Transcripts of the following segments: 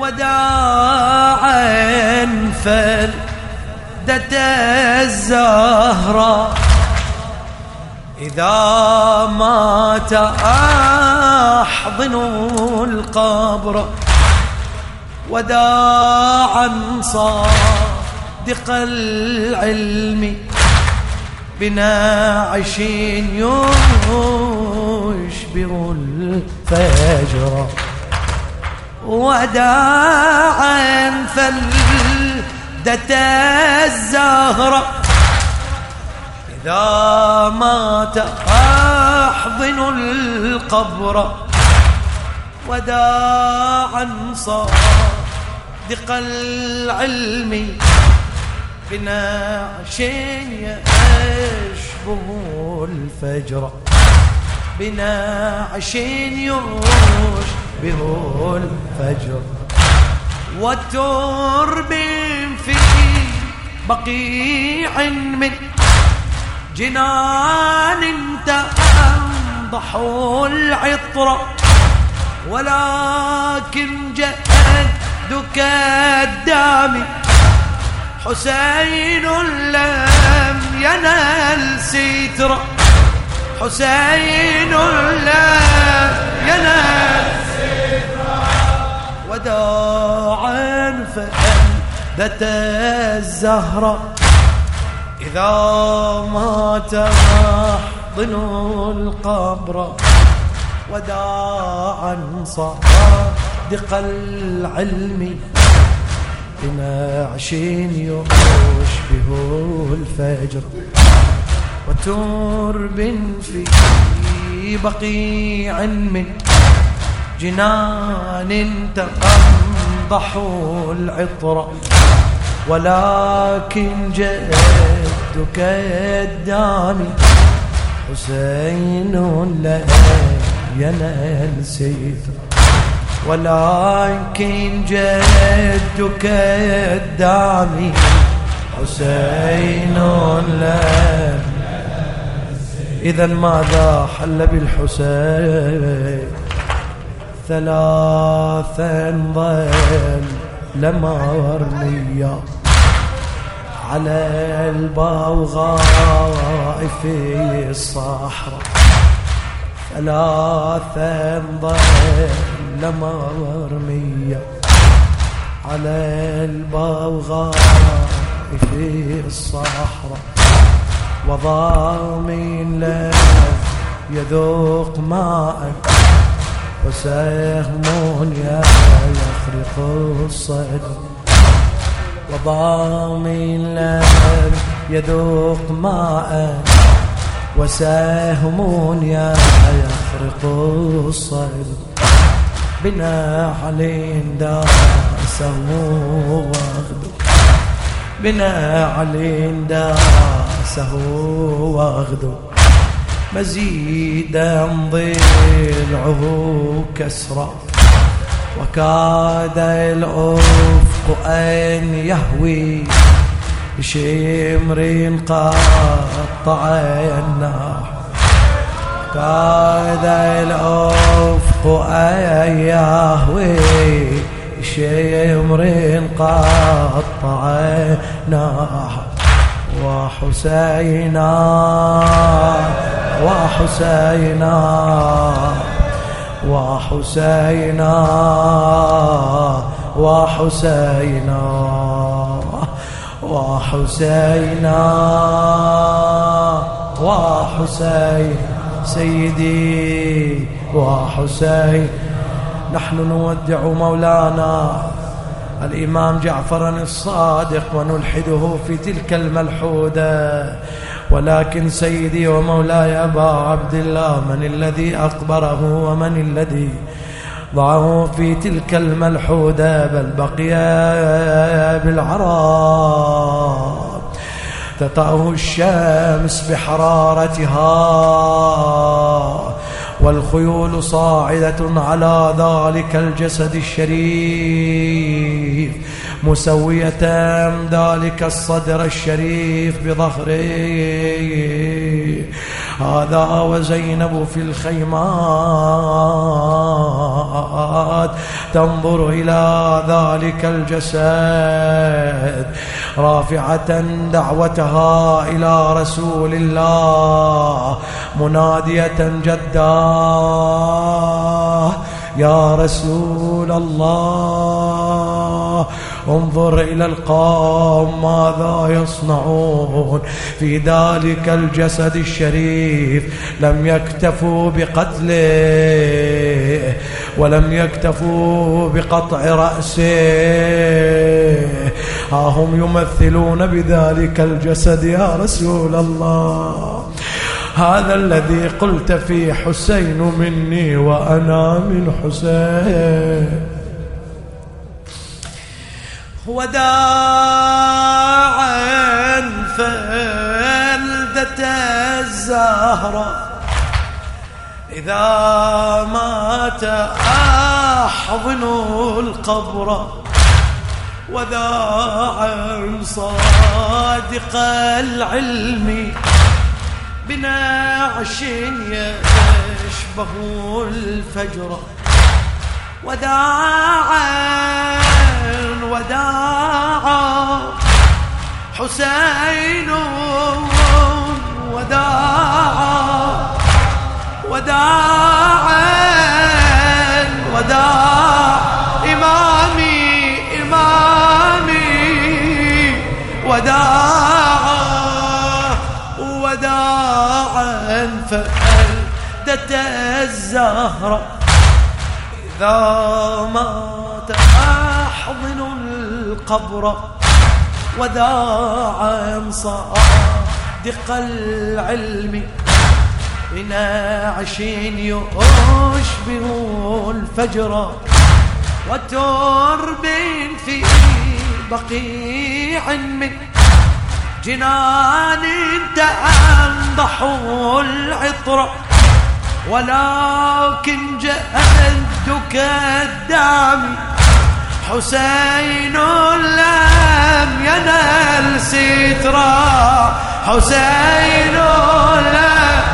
وداعا فلدة الزهرة. إذا مات أحضن القبر وداعا صادق العلم بناعش يشبه الفجر. وداعا فلدة الزهرة. إذا مات أحضن القبر وداعا صادق العلم بناعش يشبه الفجر. بناعش يشبه الفجر. وترب في بقيع من جنان تنضح العطر. ولكن جدك الدامي حسين لم ينال ستر. حسين لم ينال. وداعا فأندت الزهرة إذا مات محضن القبر. وداعا صادق العلم. بنعش يشبه الفجر. وترب في بقيع من جنان تقنضح العطر ولكن جدك الدامي حسين لا ينال سيفه ولكن جدك الدامي حسين لم إذا ماذا حل بالحسين ثلاثا لما ورنيا على البوغاء في الصحراء. ثلاثا ظل لما مرمية على البوغاء في الصحراء. وضامن له يذوق ماء وسهم يخرق الصدر. وضامن له يذوق ماء وسهم يخرق الصدر. بنا علين داسه واخذو بنا علين داسه واخذو مزيدا ضلعه كسرى وكاد الأفق أن يهوي بشمر قطع النار كاد الأفق يهوي شمر قطعنا وحسينا وحسينا وحسينا وحسينا وحسينا وحسينا سيدي وحسين. نحن نودع مولانا الإمام جعفر الصادق ونلحده في تلك الملحودة. ولكن سيدي ومولاي أبا عبد الله من الذي أقبره ومن الذي ضعه في تلك الملحودة بل بقي بالعراء تطأه الشمس بحرارتها. والخيول صاعدة على ذلك الجسد الشريف مسوية ذلك الصدر الشريف بظهره. هذا وزينب في الخيمات تنظر إلى ذلك الجسد رافعة دعوتها إلى رسول الله منادية جداه يا رسول الله انظر إلى القوم ماذا يصنعون. في ذلك الجسد الشريف لم يكتفوا بقتله ولم يكتفوا بقطع رأسه. ها هم يمثلون بذلك الجسد يا رسول الله. هذا الذي قلت في حسين مني وأنا من حسين. وداعا فلدة الزهرة. إذا مات أحضن القبر وداعا صادق العلم بنعش يشبه الفجر. وداعا وداعا حسين وداعا وداعا وداع. إمامي إمامي. وداعا وداعا فألدت الزهرة إذا مات أحضن القبر وداعا صادق العلم بناعش يشبه الفجر وترب في بقيع من جنان تأنضح العطر ولكن جهدك الدامي حسين لم ينل سترا. حسين لم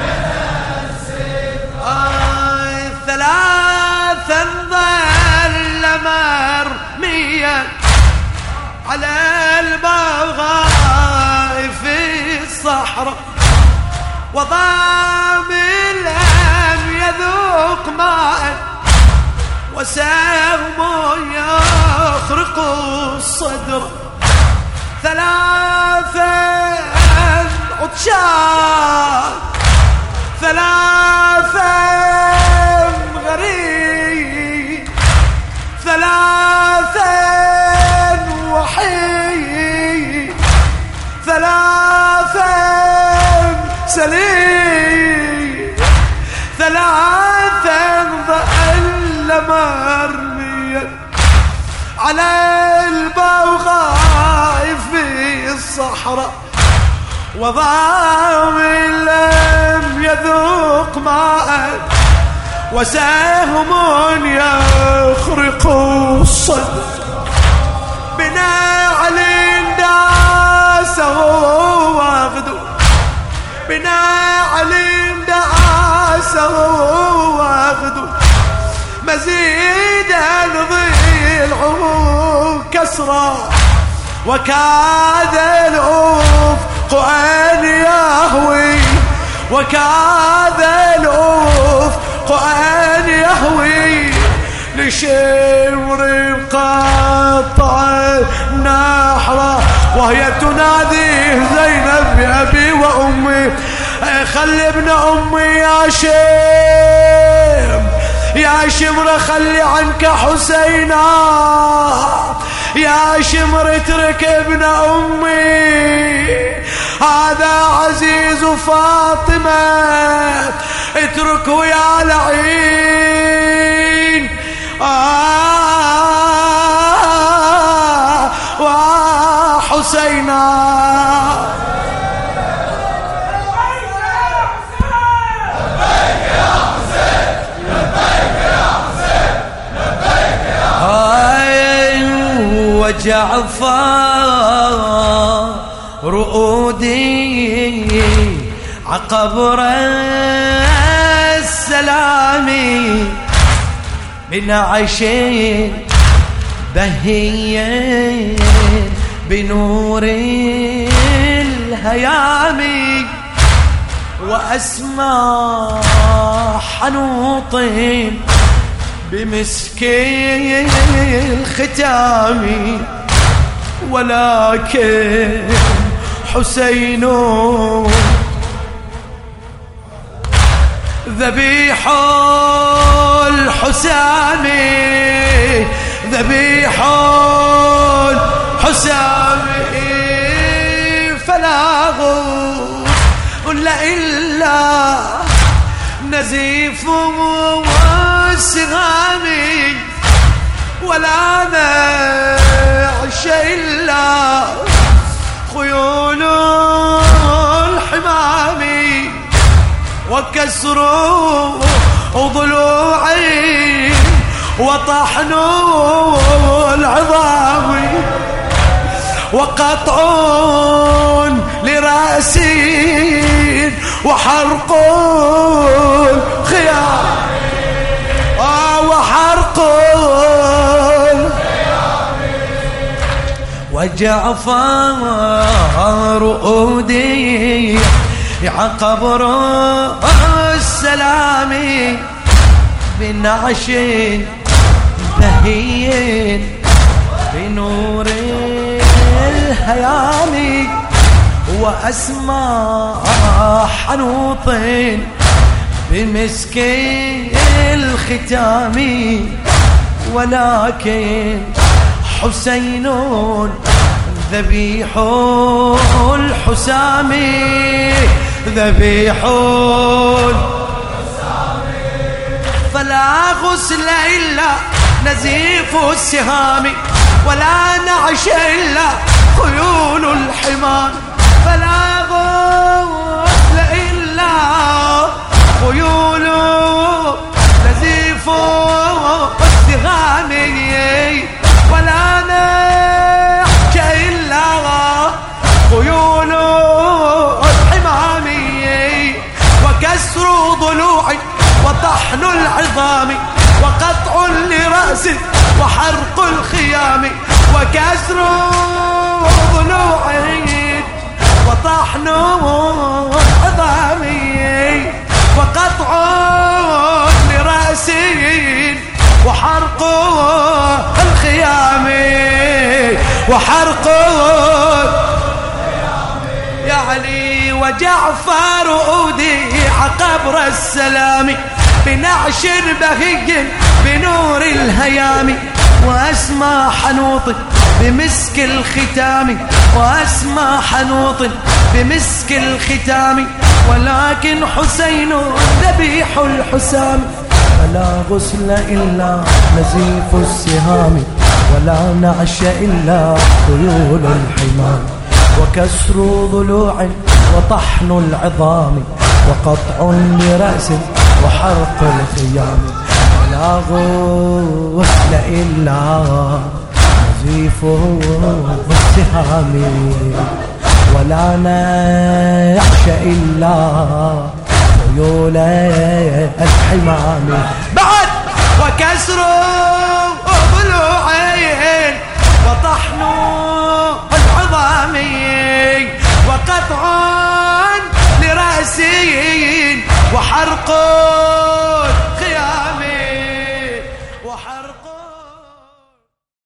ينل سترا. ثلاثا ظل مرميا على البغاء في الصحراء. وضام لم يذوق ماء وسهم يخرق الصدر. ثلاثة عطشان ثلاثة غريب. وحيد. ثلاثة سليم. على البوغاء في الصحراء. وضام لم يذوق ماء. وسهم يخرق الصدر. بناعل داسه واغدو. بناعل داسه واغدو. مزيدا ضلعه كسرا وكاد الأفق أن يهوي وكاد الأفق أن يهوي. لشمر قطع نحرة وهي تنادي زينب بأبي وأمي خلي ابن أمي يا شيم يا شمر خلي عنك حسينا. يا شمر اترك ابن أمي. هذا عزيز فاطمة. اتركه يا لعين آه وحسينا لبيك يا وجعفر رؤودي عقبر السلام من عشين بهيا بنور الهيام وأسمى حنوط بمسكي الختام ولكن حسين ذبيح الحسام ذبيح الحسام فلا غول إلا نزيف والسهام ولا نعش إلا خيول الحمام وكسر ضلوعي وطحن العظام وقطع لرأسي وحرق خيام وجعفر أودي عقبر السلام بنعش بهين بنور الهيام وأسمى حنوط بمسك الختام. ولكن حسين ذبيح الحسام ذبيح فلا غسل إلا نزيف السهام ولا نعش إلا خيول الحمام فلا غسل إلا خيول نزيف السهام. لرأس وحرق الخيام وكسر ضلوع وطحن العظام وقطع لرأس وحرق الخيام وحرق يا علي وجعفر أوديع قبر السلام بنعش بهي بنور الهيام وأسمى حنوط بمسك الختام وأسمى حنوط بمسك الختام ولكن حسين ذبيح الحسام. ولا غسل إلا نزيف السهام ولا نعش إلا خيول الحمام. وكسر ضلوع وطحن العظام وقطع لرأس وحرق الخيام. ولا غسل إلا نزيفه والسهام ولا نعش إلا خيول الحمام. بعد وكسر ضلوعين وطحن العظام. وقطع لرأسي وحرق